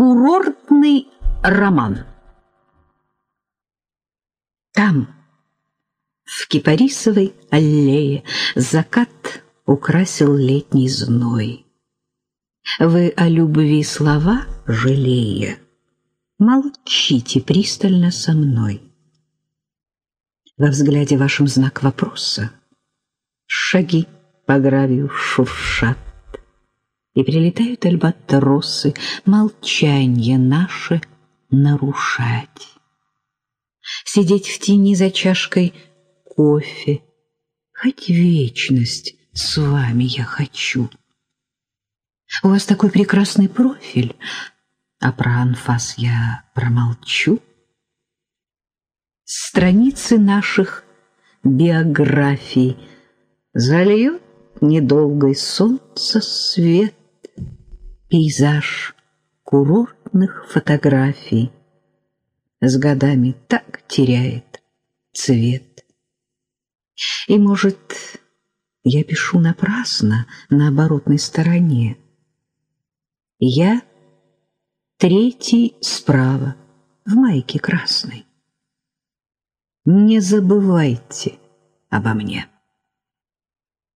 Курортный роман. Там, в кипарисовой аллее, закат украсил летний зной. Вы о любви слова жалея, молчите пристально со мной. Во взгляде вашем знак вопроса. Шаги по гравию шуршат, и прилетают альбатросы, молчанье наше нарушать. Сидеть в тени за чашкой кофе, хоть вечность с вами я хочу. У вас такой прекрасный профиль, а про анфас я промолчу. Страницы наших биографий зальет недолгой солнце свет пейзаж курортных фотографий с годами так теряет цвет. И, может, я пишу напрасно на оборотной стороне. Я третий справа в майке красной. Не забывайте обо мне.